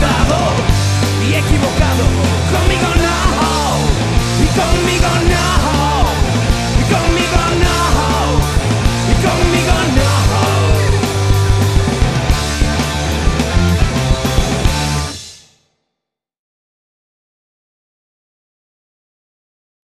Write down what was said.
y equivocado. Conmigo no.